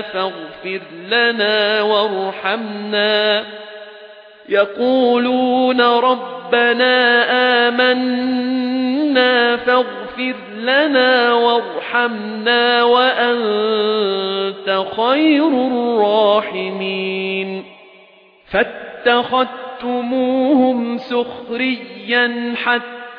فَاغْفِرْ لَنَا وَارْحَمْنَا. يَقُولُونَ رَبَّنَا آمَنَّا فَاغْفِرْ لَنَا وَارْحَمْنَا وَأَنْتَ خَيْرُ الرَّاحِمِينَ. فَاتَّخَذْتُمُوهُمْ سُخْرِيًّا حَتَّى